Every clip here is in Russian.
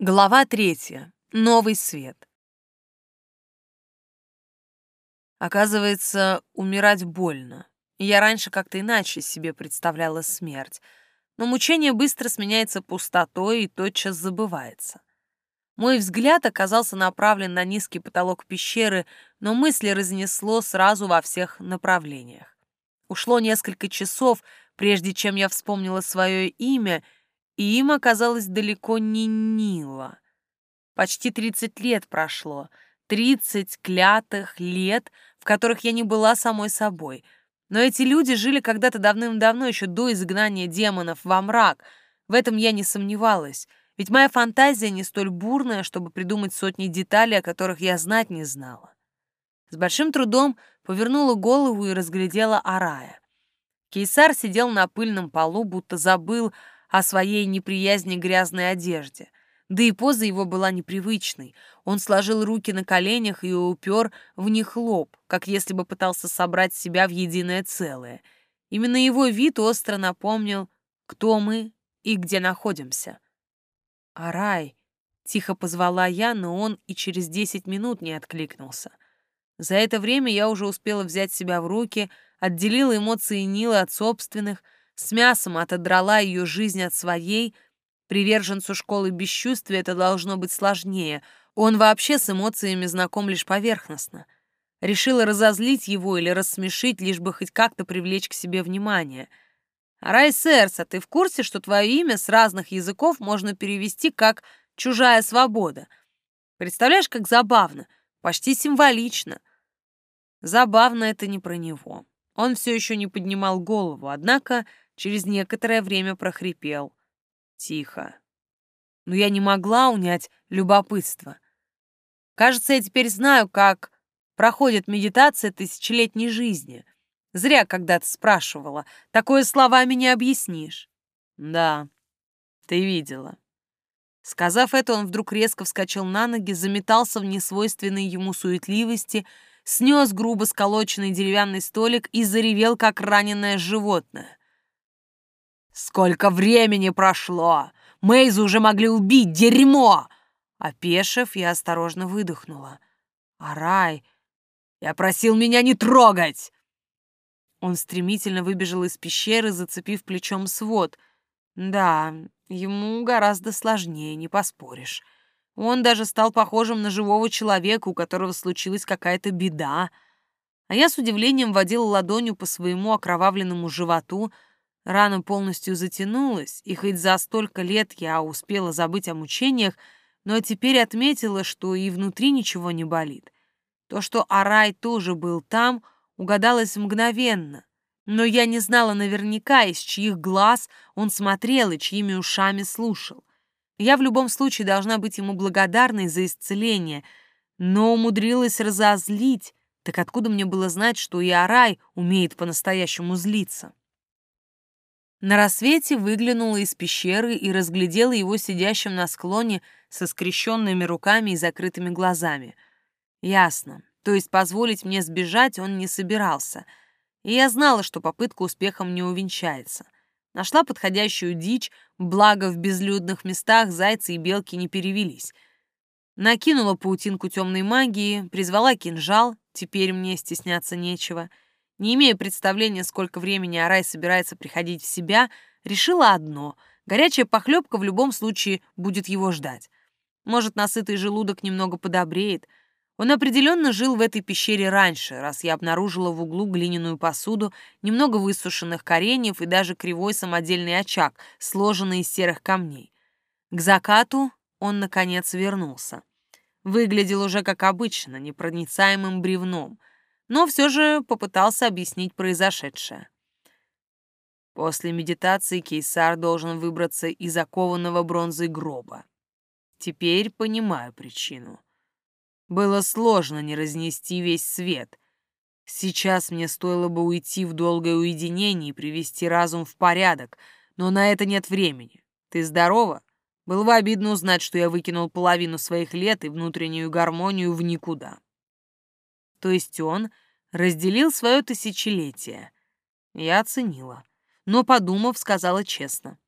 Глава третья. Новый свет. Оказывается, умирать больно. Я раньше как-то иначе себе представляла смерть, но мучение быстро сменяется пустотой и тотчас забывается. Мой взгляд оказался направлен на низкий потолок пещеры, но мысли разнесло сразу во всех направлениях. Ушло несколько часов, прежде чем я вспомнила свое имя — и им оказалось далеко не Нила. Почти 30 лет прошло, 30 клятых лет, в которых я не была самой собой. Но эти люди жили когда-то давным-давно, еще до изгнания демонов во мрак. В этом я не сомневалась, ведь моя фантазия не столь бурная, чтобы придумать сотни деталей, о которых я знать не знала. С большим трудом повернула голову и разглядела Арая. Кейсар сидел на пыльном полу, будто забыл о своей неприязни грязной одежде. Да и поза его была непривычной. Он сложил руки на коленях и упер в них лоб, как если бы пытался собрать себя в единое целое. Именно его вид остро напомнил, кто мы и где находимся. «Арай!» — тихо позвала я, но он и через десять минут не откликнулся. За это время я уже успела взять себя в руки, отделила эмоции Нилы от собственных — с мясом отодрала ее жизнь от своей. Приверженцу школы бесчувствия это должно быть сложнее. Он вообще с эмоциями знаком лишь поверхностно. Решила разозлить его или рассмешить, лишь бы хоть как-то привлечь к себе внимание. «Рай Сэрса, ты в курсе, что твое имя с разных языков можно перевести как «чужая свобода»? Представляешь, как забавно, почти символично». Забавно это не про него. Он все еще не поднимал голову, однако через некоторое время прохрипел. Тихо. Но я не могла унять любопытство. Кажется, я теперь знаю, как проходит медитация тысячелетней жизни. Зря когда-то спрашивала. Такое словами не объяснишь. Да, ты видела. Сказав это, он вдруг резко вскочил на ноги, заметался в несвойственной ему суетливости, снес грубо сколоченный деревянный столик и заревел, как раненое животное. «Сколько времени прошло! Мэйзу уже могли убить! Дерьмо!» Опешив, я осторожно выдохнула. «Арай, я просил меня не трогать!» Он стремительно выбежал из пещеры, зацепив плечом свод. Да, ему гораздо сложнее, не поспоришь. Он даже стал похожим на живого человека, у которого случилась какая-то беда. А я с удивлением водила ладонью по своему окровавленному животу, Рана полностью затянулась, и хоть за столько лет я успела забыть о мучениях, но теперь отметила, что и внутри ничего не болит. То, что Арай тоже был там, угадалось мгновенно, но я не знала наверняка, из чьих глаз он смотрел и чьими ушами слушал. Я в любом случае должна быть ему благодарной за исцеление, но умудрилась разозлить, так откуда мне было знать, что и Арай умеет по-настоящему злиться? На рассвете выглянула из пещеры и разглядела его сидящим на склоне со скрещенными руками и закрытыми глазами. Ясно. То есть позволить мне сбежать он не собирался. И я знала, что попытка успехом не увенчается. Нашла подходящую дичь, благо в безлюдных местах зайцы и белки не перевелись. Накинула паутинку темной магии, призвала кинжал, теперь мне стесняться нечего — не имея представления, сколько времени Арай собирается приходить в себя, решила одно — горячая похлебка в любом случае будет его ждать. Может, насытый желудок немного подобреет. Он определенно жил в этой пещере раньше, раз я обнаружила в углу глиняную посуду, немного высушенных кореньев и даже кривой самодельный очаг, сложенный из серых камней. К закату он, наконец, вернулся. Выглядел уже как обычно, непроницаемым бревном — но все же попытался объяснить произошедшее. После медитации Кейсар должен выбраться из окованного бронзой гроба. Теперь понимаю причину. Было сложно не разнести весь свет. Сейчас мне стоило бы уйти в долгое уединение и привести разум в порядок, но на это нет времени. Ты здорова? Было бы обидно узнать, что я выкинул половину своих лет и внутреннюю гармонию в никуда. То есть он разделил свое тысячелетие. Я оценила, но, подумав, сказала честно.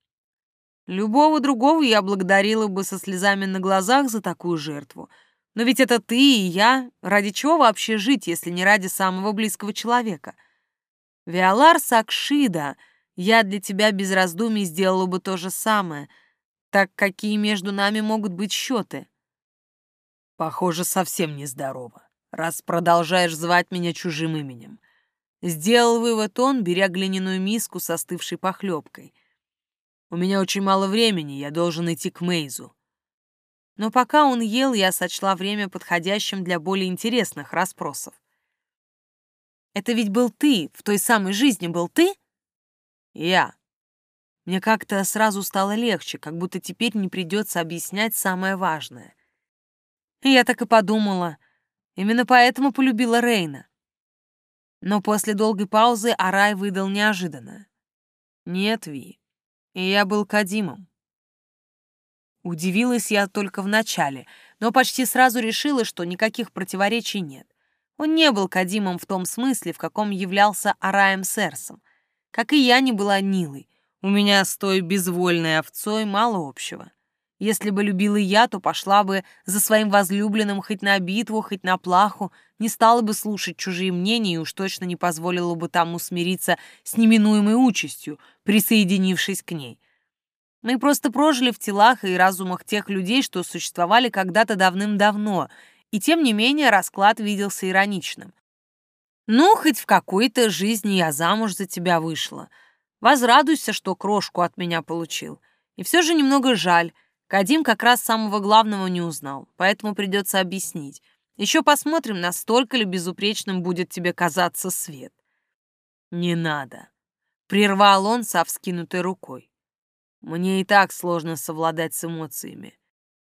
Любого другого я благодарила бы со слезами на глазах за такую жертву. Но ведь это ты и я. Ради чего вообще жить, если не ради самого близкого человека? Виолар Сакшида, я для тебя без раздумий сделала бы то же самое. Так какие между нами могут быть счеты? Похоже, совсем нездорово, раз продолжаешь звать меня чужим именем. Сделал вывод он, беря глиняную миску с остывшей похлебкой. У меня очень мало времени, я должен идти к Мейзу. Но пока он ел, я сочла время подходящим для более интересных расспросов. «Это ведь был ты, в той самой жизни был ты?» «Я». Мне как-то сразу стало легче, как будто теперь не придется объяснять самое важное. я так и подумала. Именно поэтому полюбила Рейна. Но после долгой паузы Арай выдал неожиданно. «Нет, Ви, я был Кадимом. Удивилась я только вначале, но почти сразу решила, что никаких противоречий нет. Он не был Кадимом в том смысле, в каком являлся Араем Серсом. Как и я не была Нилой. У меня с той безвольной овцой мало общего. Если бы любила я, то пошла бы за своим возлюбленным хоть на битву, хоть на плаху, не стала бы слушать чужие мнения и уж точно не позволила бы тому смириться с неминуемой участью, присоединившись к ней. Мы просто прожили в телах и разумах тех людей, что существовали когда-то давным-давно, и тем не менее расклад виделся ироничным. «Ну, хоть в какой-то жизни я замуж за тебя вышла. Возрадуйся, что крошку от меня получил. И все же немного жаль, Кадим как раз самого главного не узнал, поэтому придется объяснить. Еще посмотрим, настолько ли безупречным будет тебе казаться свет. Не надо. Прервал он со вскинутой рукой. Мне и так сложно совладать с эмоциями.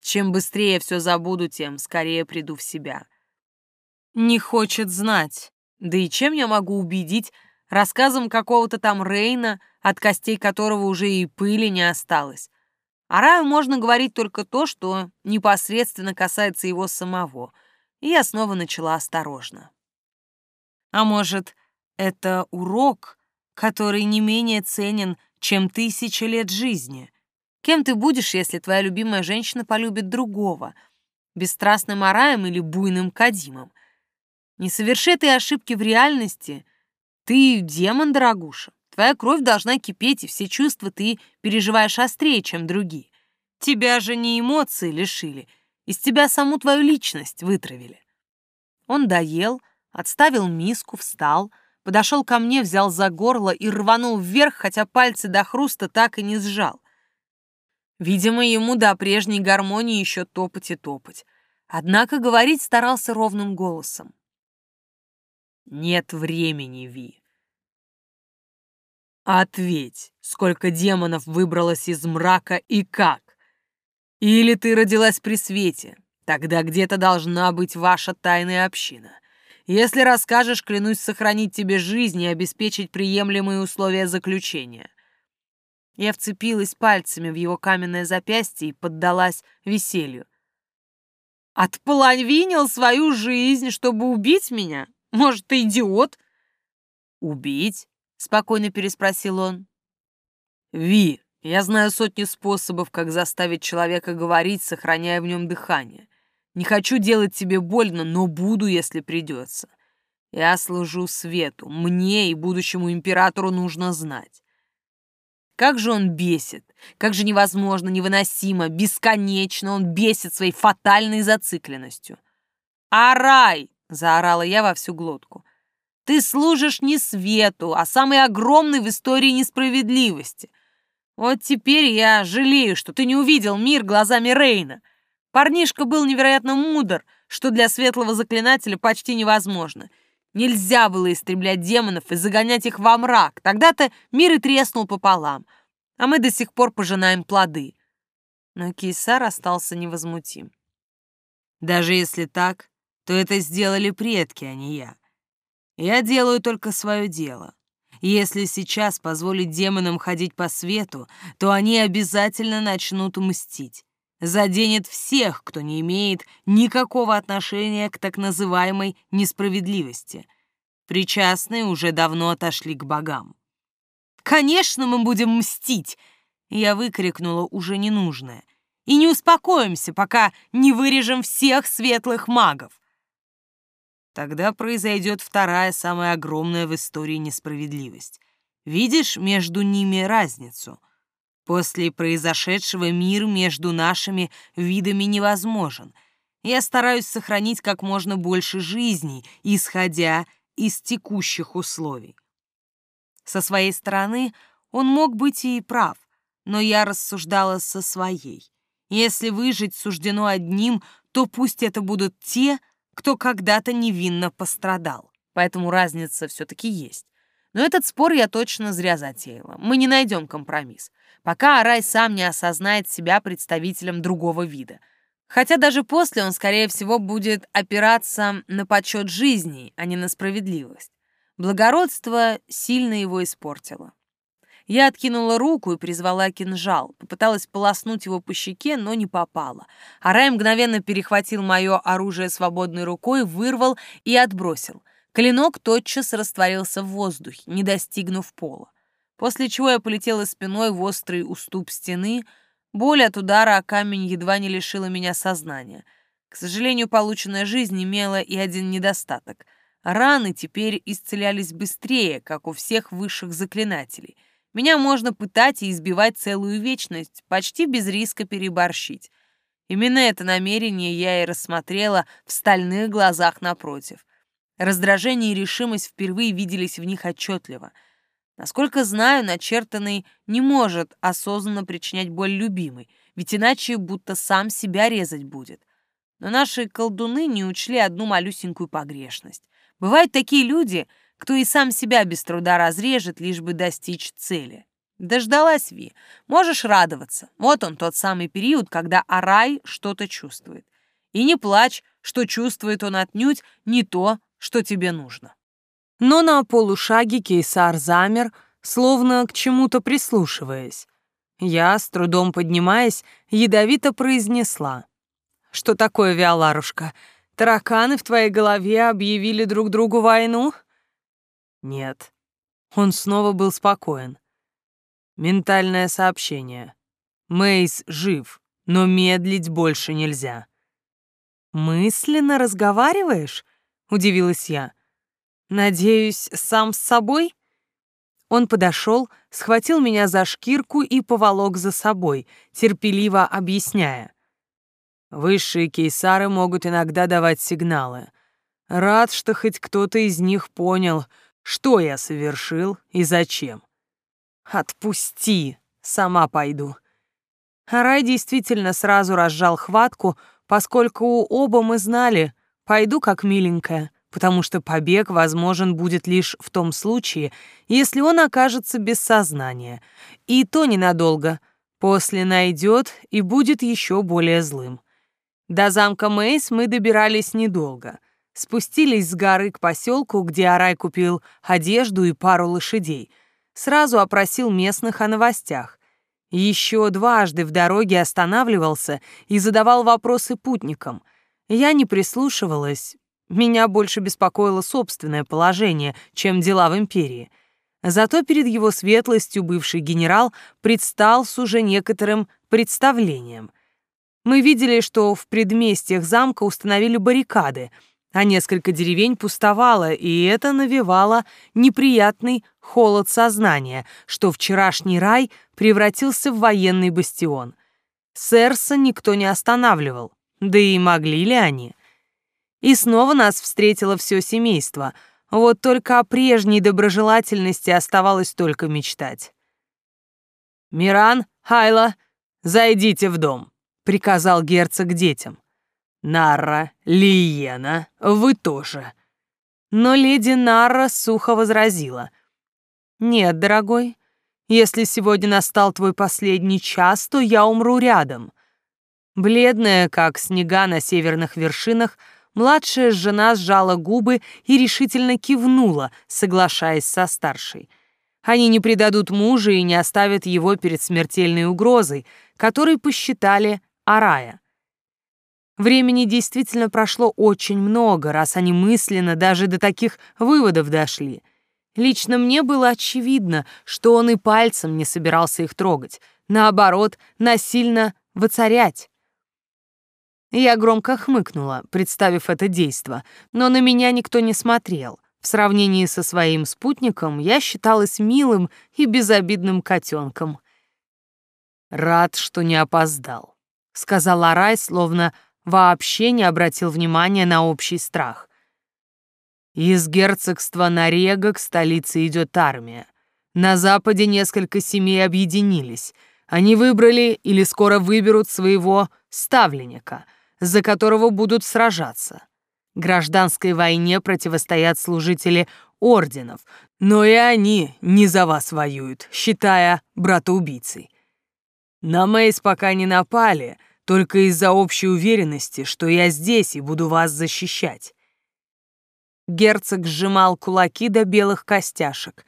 Чем быстрее все забуду, тем скорее приду в себя. Не хочет знать. Да и чем я могу убедить рассказом какого-то там Рейна, от костей которого уже и пыли не осталось? А Раю можно говорить только то, что непосредственно касается его самого. И я снова начала осторожно. А может, это урок, который не менее ценен, чем тысячи лет жизни? Кем ты будешь, если твоя любимая женщина полюбит другого? Бесстрастным Араем или буйным Кадимом? Не соверши этой ошибки в реальности. Ты демон, дорогуша. Твоя кровь должна кипеть, и все чувства ты переживаешь острее, чем другие. Тебя же не эмоции лишили, из тебя саму твою личность вытравили. Он доел, отставил миску, встал, подошел ко мне, взял за горло и рванул вверх, хотя пальцы до хруста так и не сжал. Видимо, ему до прежней гармонии еще топать и топать. Однако говорить старался ровным голосом. «Нет времени, Ви. Ответь, сколько демонов выбралось из мрака и как? Или ты родилась при свете, тогда где-то должна быть ваша тайная община. Если расскажешь, клянусь сохранить тебе жизнь и обеспечить приемлемые условия заключения». Я вцепилась пальцами в его каменное запястье и поддалась веселью. «Отполовинил свою жизнь, чтобы убить меня? Может, ты идиот?» «Убить?» Спокойно переспросил он. Ви, я знаю сотни способов, как заставить человека говорить, сохраняя в нем дыхание. Не хочу делать тебе больно, но буду, если придется. Я служу свету. Мне и будущему императору нужно знать. Как же он бесит, как же невозможно, невыносимо, бесконечно он бесит своей фатальной зацикленностью. «Арай!» — заорала я во всю глотку. Ты служишь не свету, а самой огромной в истории несправедливости. Вот теперь я жалею, что ты не увидел мир глазами Рейна. Парнишка был невероятно мудр, что для светлого заклинателя почти невозможно. Нельзя было истреблять демонов и загонять их во мрак. Тогда-то мир и треснул пополам, а мы до сих пор пожинаем плоды. Но Кейсар остался невозмутим. Даже если так, то это сделали предки, а не я. Я делаю только свое дело. Если сейчас позволить демонам ходить по свету, то они обязательно начнут мстить. Заденет всех, кто не имеет никакого отношения к так называемой несправедливости. Причастные уже давно отошли к богам. «Конечно, мы будем мстить!» Я выкрикнула уже ненужное. «И не успокоимся, пока не вырежем всех светлых магов!» Тогда произойдет вторая, самая огромная в истории несправедливость. Видишь между ними разницу? После произошедшего мир между нашими видами невозможен. Я стараюсь сохранить как можно больше жизней, исходя из текущих условий. Со своей стороны он мог быть и прав, но я рассуждала со своей. Если выжить суждено одним, то пусть это будут те, кто когда-то невинно пострадал. Поэтому разница все-таки есть. Но этот спор я точно зря затеяла. Мы не найдем компромисс, пока Арай сам не осознает себя представителем другого вида. Хотя даже после он, скорее всего, будет опираться на почет жизни, а не на справедливость. Благородство сильно его испортило. Я откинула руку и призвала кинжал. Попыталась полоснуть его по щеке, но не попала. Арай мгновенно перехватил мое оружие свободной рукой, вырвал и отбросил. Клинок тотчас растворился в воздухе, не достигнув пола. После чего я полетела спиной в острый уступ стены. Боль от удара о камень едва не лишила меня сознания. К сожалению, полученная жизнь имела и один недостаток. Раны теперь исцелялись быстрее, как у всех высших заклинателей — меня можно пытать и избивать целую вечность, почти без риска переборщить. Именно это намерение я и рассмотрела в стальных глазах напротив. Раздражение и решимость впервые виделись в них отчетливо. Насколько знаю, начертанный не может осознанно причинять боль любимой, ведь иначе будто сам себя резать будет. Но наши колдуны не учли одну малюсенькую погрешность. Бывают такие люди, кто и сам себя без труда разрежет, лишь бы достичь цели. Дождалась Ви. Можешь радоваться. Вот он, тот самый период, когда Арай что-то чувствует. И не плачь, что чувствует он отнюдь не то, что тебе нужно. Но на полушаге Кейсар замер, словно к чему-то прислушиваясь. Я, с трудом поднимаясь, ядовито произнесла. «Что такое, Виоларушка? Тараканы в твоей голове объявили друг другу войну?» Нет. Он снова был спокоен. Ментальное сообщение. Мейс жив, но медлить больше нельзя. «Мысленно разговариваешь?» — удивилась я. «Надеюсь, сам с собой?» Он подошел, схватил меня за шкирку и поволок за собой, терпеливо объясняя. Высшие кейсары могут иногда давать сигналы. Рад, что хоть кто-то из них понял, что я совершил и зачем? Отпусти, сама пойду. Рай действительно сразу разжал хватку, поскольку оба мы знали, пойду как миленькая, потому что побег возможен будет лишь в том случае, если он окажется без сознания. И то ненадолго. После найдет и будет еще более злым. До замка Мейс мы добирались недолго — Спустились с горы к поселку, где Арай купил одежду и пару лошадей. Сразу опросил местных о новостях. Еще дважды в дороге останавливался и задавал вопросы путникам. Я не прислушивалась. Меня больше беспокоило собственное положение, чем дела в империи. Зато перед его светлостью бывший генерал предстал с уже некоторым представлением. Мы видели, что в предместьях замка установили баррикады — а несколько деревень пустовало, и это навевало неприятный холод сознания, что вчерашний рай превратился в военный бастион. Сэрса никто не останавливал, да и могли ли они? И снова нас встретило все семейство, вот только о прежней доброжелательности оставалось только мечтать. «Миран, Хайла, зайдите в дом», — приказал герцог детям. Нарра, Лиена, вы тоже. Но леди Нарра сухо возразила. Нет, дорогой, если сегодня настал твой последний час, то я умру рядом. Бледная, как снега на северных вершинах, младшая жена сжала губы и решительно кивнула, соглашаясь со старшей. Они не предадут мужа и не оставят его перед смертельной угрозой, которой посчитали Арая. Времени действительно прошло очень много, раз они мысленно даже до таких выводов дошли. Лично мне было очевидно, что он и пальцем не собирался их трогать, наоборот, насильно воцарять. Я громко хмыкнула, представив это действо, но на меня никто не смотрел. В сравнении со своим спутником я считалась милым и безобидным котенком. «Рад, что не опоздал», — сказал Арай, словно вообще не обратил внимания на общий страх. Из герцогства Нарега к столице идет армия. На западе несколько семей объединились. Они выбрали или скоро выберут своего ставленника, за которого будут сражаться. Гражданской войне противостоят служители орденов, но и они не за вас воюют, считая брата-убийцей. На Мейс пока не напали, только из-за общей уверенности, что я здесь и буду вас защищать. Герцог сжимал кулаки до белых костяшек.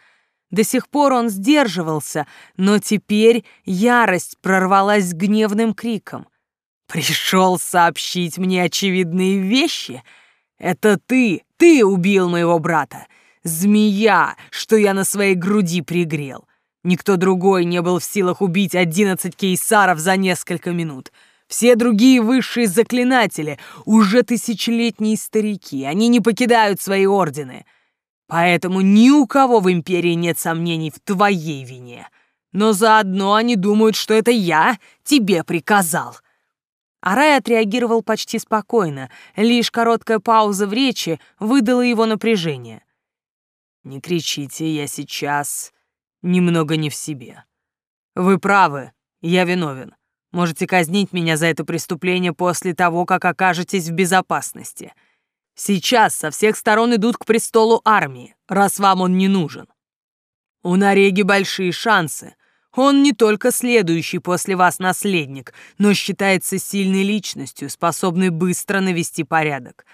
До сих пор он сдерживался, но теперь ярость прорвалась гневным криком. «Пришел сообщить мне очевидные вещи? Это ты, ты убил моего брата! Змея, что я на своей груди пригрел! Никто другой не был в силах убить одиннадцать кейсаров за несколько минут!» Все другие высшие заклинатели уже тысячелетние старики, они не покидают свои ордены. Поэтому ни у кого в Империи нет сомнений в твоей вине. Но заодно они думают, что это я тебе приказал». Арай отреагировал почти спокойно, лишь короткая пауза в речи выдала его напряжение. «Не кричите, я сейчас немного не в себе. Вы правы, я виновен. Можете казнить меня за это преступление после того, как окажетесь в безопасности. Сейчас со всех сторон идут к престолу армии, раз вам он не нужен. У Нареги большие шансы. Он не только следующий после вас наследник, но считается сильной личностью, способной быстро навести порядок.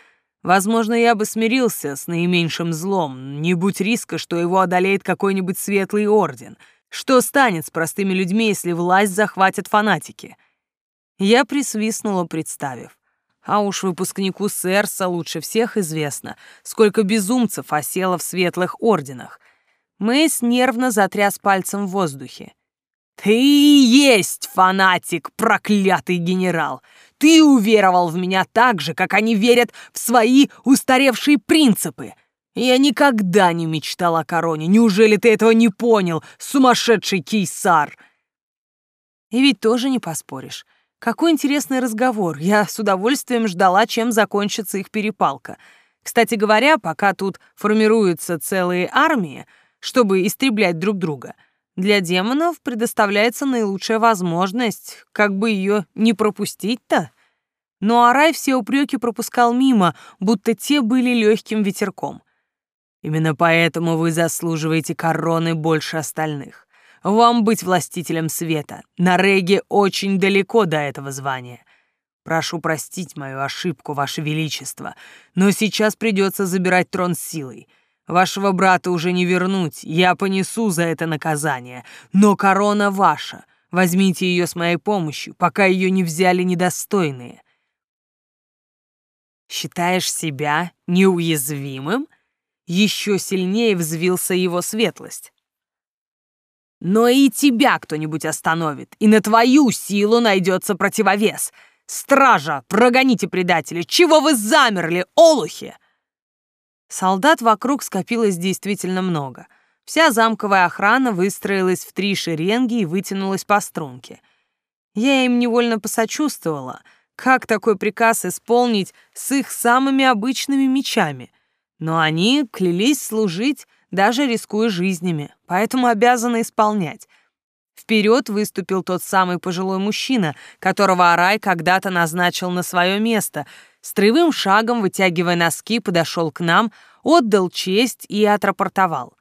Возможно, я бы смирился с наименьшим злом, не будь риска, что его одолеет какой-нибудь светлый орден — что станет с простыми людьми, если власть захватят фанатики? Я присвистнула, представив. А уж выпускнику Сэрса лучше всех известно, сколько безумцев осело в светлых орденах. Мэйс нервно затряс пальцем в воздухе. «Ты есть фанатик, проклятый генерал! Ты уверовал в меня так же, как они верят в свои устаревшие принципы!» Я никогда не мечтал о короне. Неужели ты этого не понял, сумасшедший кейсар? И ведь тоже не поспоришь. Какой интересный разговор. Я с удовольствием ждала, чем закончится их перепалка. Кстати говоря, пока тут формируются целые армии, чтобы истреблять друг друга, для демонов предоставляется наилучшая возможность, как бы ее не пропустить-то. Но Арай все упреки пропускал мимо, будто те были легким ветерком. Именно поэтому вы заслуживаете короны больше остальных. Вам быть властителем света. На Реге очень далеко до этого звания. Прошу простить мою ошибку, Ваше Величество, но сейчас придется забирать трон силой. Вашего брата уже не вернуть, я понесу за это наказание. Но корона ваша. Возьмите ее с моей помощью, пока ее не взяли недостойные. Считаешь себя неуязвимым? Еще сильнее взвился его светлость. Но и тебя кто-нибудь остановит, и на твою силу найдется противовес. Стража, прогоните предателей! Чего вы замерли, олухи? Солдат вокруг скопилось действительно много. Вся замковая охрана выстроилась в три шеренги и вытянулась по струнке. Я им невольно посочувствовала. Как такой приказ исполнить с их самыми обычными мечами — но они клялись служить, даже рискуя жизнями, поэтому обязаны исполнять. Вперед выступил тот самый пожилой мужчина, которого Арай когда-то назначил на свое место. Строевым шагом, вытягивая носки, подошел к нам, отдал честь и отрапортовал.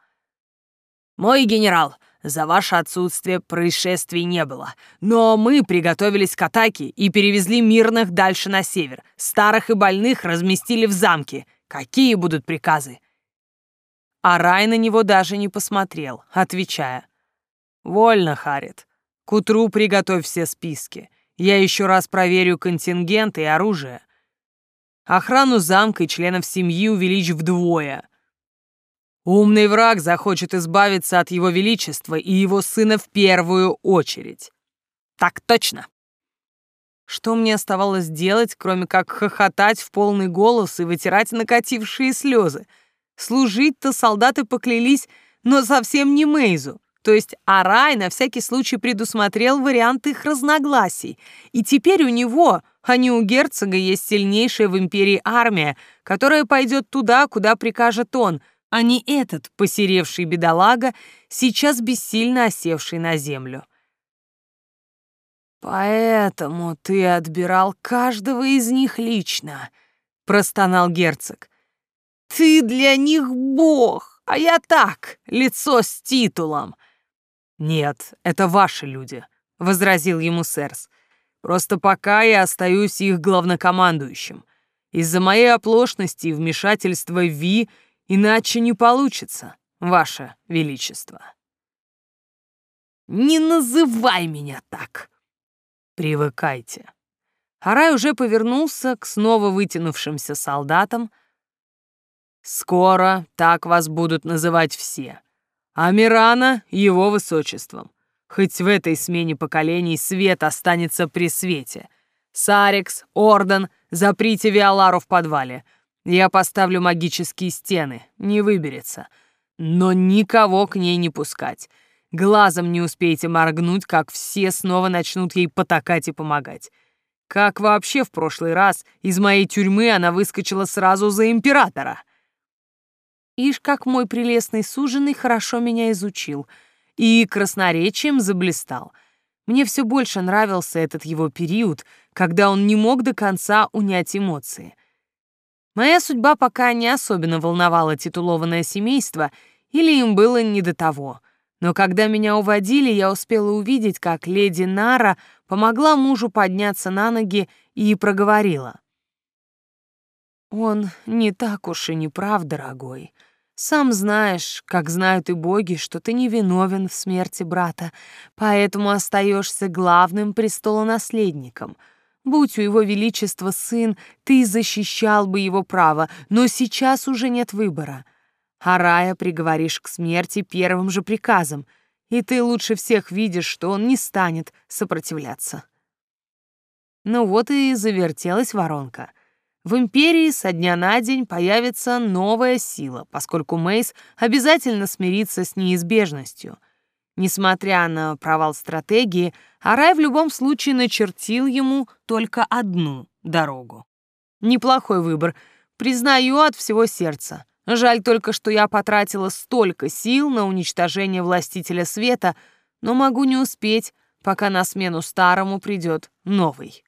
«Мой генерал, за ваше отсутствие происшествий не было, но мы приготовились к атаке и перевезли мирных дальше на север. Старых и больных разместили в замке. Какие будут приказы?» А Рай на него даже не посмотрел, отвечая. «Вольно, Харит. К утру приготовь все списки. Я еще раз проверю контингент и оружие. Охрану замка и членов семьи увеличь вдвое. Умный враг захочет избавиться от его величества и его сына в первую очередь. Так точно. Что мне оставалось делать, кроме как хохотать в полный голос и вытирать накатившие слезы? Служить-то солдаты поклялись, но совсем не Мейзу. То есть Арай на всякий случай предусмотрел вариант их разногласий. И теперь у него, а не у герцога, есть сильнейшая в империи армия, которая пойдет туда, куда прикажет он, а не этот посеревший бедолага, сейчас бессильно осевший на землю. «Поэтому ты отбирал каждого из них лично», — простонал герцог. «Ты для них бог, а я так, лицо с титулом». «Нет, это ваши люди», — возразил ему Сэрс. «Просто пока я остаюсь их главнокомандующим. Из-за моей оплошности и вмешательства Ви иначе не получится, ваше величество». «Не называй меня так!» Привыкайте. Харай уже повернулся к снова вытянувшимся солдатам. Скоро так вас будут называть все. А Мирана — его высочеством. Хоть в этой смене поколений свет останется при свете. Сарикс, Орден, заприте Виолару в подвале. Я поставлю магические стены, не выберется. Но никого к ней не пускать. Глазом не успеете моргнуть, как все снова начнут ей потакать и помогать. Как вообще в прошлый раз из моей тюрьмы она выскочила сразу за императора? Ишь, как мой прелестный суженый хорошо меня изучил и красноречием заблистал. Мне все больше нравился этот его период, когда он не мог до конца унять эмоции. Моя судьба пока не особенно волновала титулованное семейство, или им было не до того — но когда меня уводили, я успела увидеть, как леди Нара помогла мужу подняться на ноги и проговорила. «Он не так уж и не прав, дорогой. Сам знаешь, как знают и боги, что ты не виновен в смерти брата, поэтому остаешься главным престолонаследником. Будь у его величества сын, ты защищал бы его право, но сейчас уже нет выбора». Арая приговоришь к смерти первым же приказом, и ты лучше всех видишь, что он не станет сопротивляться. Ну вот и завертелась воронка. В Империи со дня на день появится новая сила, поскольку Мейс обязательно смирится с неизбежностью. Несмотря на провал стратегии, Арай в любом случае начертил ему только одну дорогу. Неплохой выбор, признаю от всего сердца. Жаль только, что я потратила столько сил на уничтожение властителя света, но могу не успеть, пока на смену старому придет новый.